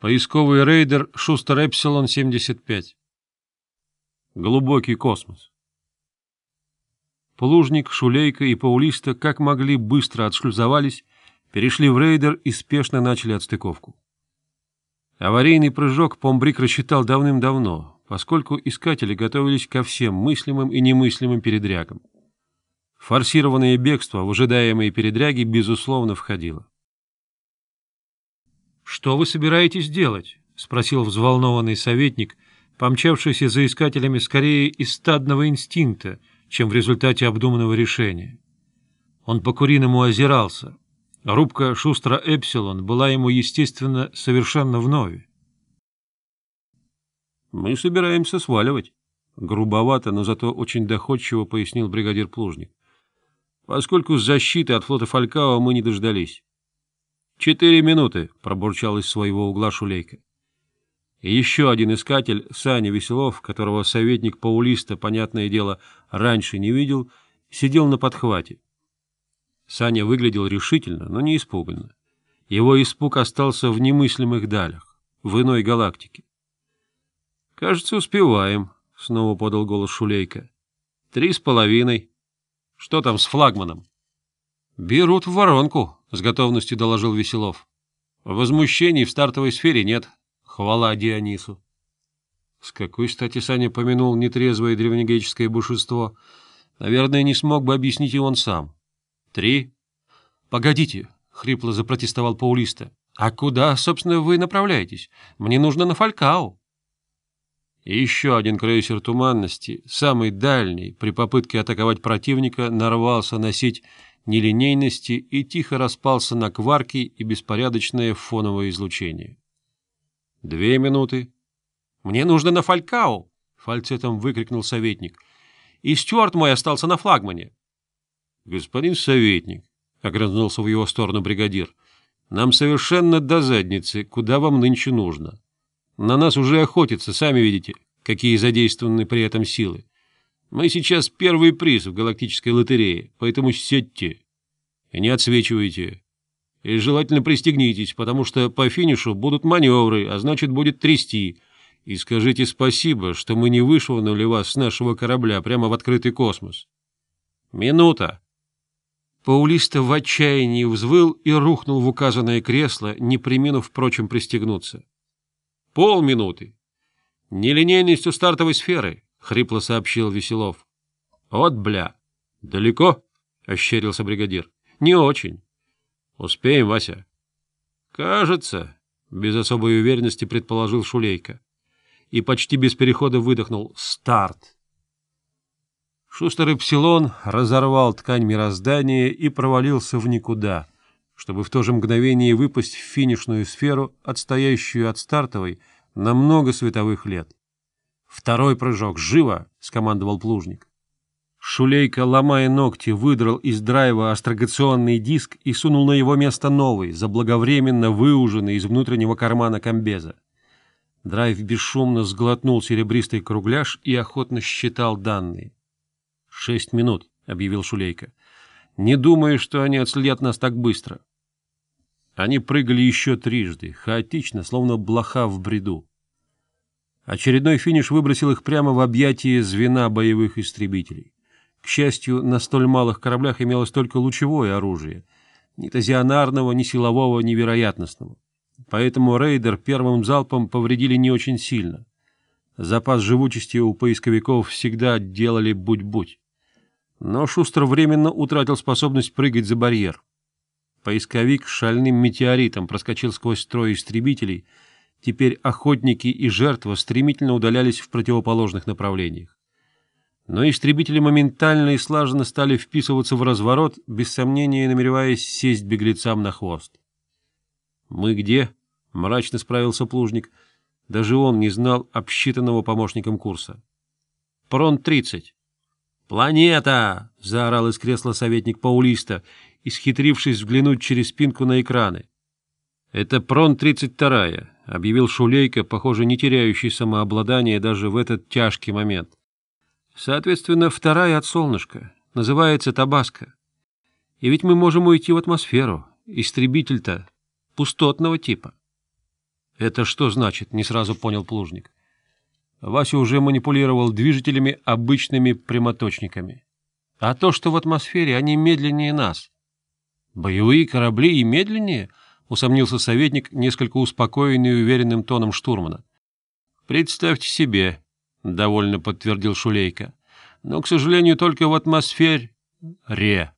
Поисковый рейдер Шустер Эпсилон 75. Глубокий космос. Плужник, Шулейка и Паулиста как могли быстро отшлюзовались, перешли в рейдер и спешно начали отстыковку. Аварийный прыжок Помбрик рассчитал давным-давно, поскольку искатели готовились ко всем мыслимым и немыслимым передрягам. Форсированное бегство в ожидаемые передряги безусловно входило. «Что вы собираетесь делать?» — спросил взволнованный советник, помчавшийся за искателями скорее из стадного инстинкта, чем в результате обдуманного решения. Он по-куриному озирался. Рубка шустра Эпсилон была ему, естественно, совершенно вновь. «Мы собираемся сваливать», — грубовато, но зато очень доходчиво пояснил бригадир Плужник, «поскольку защиты от флота Фалькао мы не дождались». «Четыре минуты», — пробурчал из своего угла Шулейка. Еще один искатель, Саня Веселов, которого советник Паулиста, понятное дело, раньше не видел, сидел на подхвате. Саня выглядел решительно, но не испуганно. Его испуг остался в немыслимых далях, в иной галактике. — Кажется, успеваем, — снова подал голос Шулейка. — Три с половиной. Что там с флагманом? «Берут в воронку», — с готовностью доложил Веселов. «Возмущений в стартовой сфере нет. Хвала Дионису». С какой стати Саня помянул нетрезвое древнегреческое бушество? Наверное, не смог бы объяснить и он сам. «Три». «Погодите», — хрипло запротестовал Паулиста. «А куда, собственно, вы направляетесь? Мне нужно на Фалькау». И еще один крейсер туманности, самый дальний, при попытке атаковать противника, нарвался носить нелинейности и тихо распался на кварки и беспорядочное фоновое излучение. «Две минуты». «Мне нужно на Фалькау!» — фальцетом выкрикнул советник. «И Стюарт мой остался на флагмане». «Господин советник», — огрызнулся в его сторону бригадир, — «нам совершенно до задницы, куда вам нынче нужно. На нас уже охотятся, сами видите, какие задействованы при этом силы. Мы сейчас первый приз в галактической лотерее, поэтому сядьте и не отсвечивайте. И желательно пристегнитесь, потому что по финишу будут маневры, а значит, будет трясти. И скажите спасибо, что мы не вышвырнули вас с нашего корабля прямо в открытый космос. Минута. Паулиста в отчаянии взвыл и рухнул в указанное кресло, не приминув, впрочем, пристегнуться. Полминуты. Нелинейностью стартовой сферы. — хрипло сообщил Веселов. — Вот бля! — Далеко? — ощерился бригадир. — Не очень. — Успеем, Вася. — Кажется, — без особой уверенности предположил Шулейка. И почти без перехода выдохнул. — Старт! Шустерый псилон разорвал ткань мироздания и провалился в никуда, чтобы в то же мгновение выпасть в финишную сферу, отстоящую от стартовой, на много световых лет. «Второй прыжок! Живо!» — скомандовал плужник. Шулейка, ломая ногти, выдрал из драйва астрогационный диск и сунул на его место новый, заблаговременно выуженный из внутреннего кармана комбеза. Драйв бесшумно сглотнул серебристый кругляш и охотно считал данные. — Шесть минут, — объявил Шулейка. — Не думаю, что они отследят нас так быстро. Они прыгали еще трижды, хаотично, словно блоха в бреду. Очередной финиш выбросил их прямо в объятие звена боевых истребителей. К счастью, на столь малых кораблях имелось только лучевое оружие, ни тазионарного, ни силового, ни вероятностного. Поэтому рейдер первым залпом повредили не очень сильно. Запас живучести у поисковиков всегда делали будь-будь. Но Шустер временно утратил способность прыгать за барьер. Поисковик шальным метеоритом проскочил сквозь строй истребителей — Теперь охотники и жертва стремительно удалялись в противоположных направлениях. Но истребители моментально и слаженно стали вписываться в разворот, без сомнения намереваясь сесть беглецам на хвост. «Мы где?» — мрачно справился плужник. Даже он не знал обсчитанного помощником курса. «Прон-30». «Планета!» — заорал из кресла советник Паулиста, исхитрившись взглянуть через спинку на экраны. «Это Прон-32» объявил Шулейко, похоже, не теряющий самообладание даже в этот тяжкий момент. Соответственно, вторая от солнышка, называется Табаско. И ведь мы можем уйти в атмосферу, истребитель-то пустотного типа. Это что значит, не сразу понял Плужник. Вася уже манипулировал движителями обычными прямоточниками. А то, что в атмосфере, они медленнее нас. Боевые корабли и медленнее — усомнился советник, несколько успокоенный и уверенным тоном штурмана. «Представьте себе», — довольно подтвердил Шулейко, — «но, к сожалению, только в атмосфере...» «Ре»,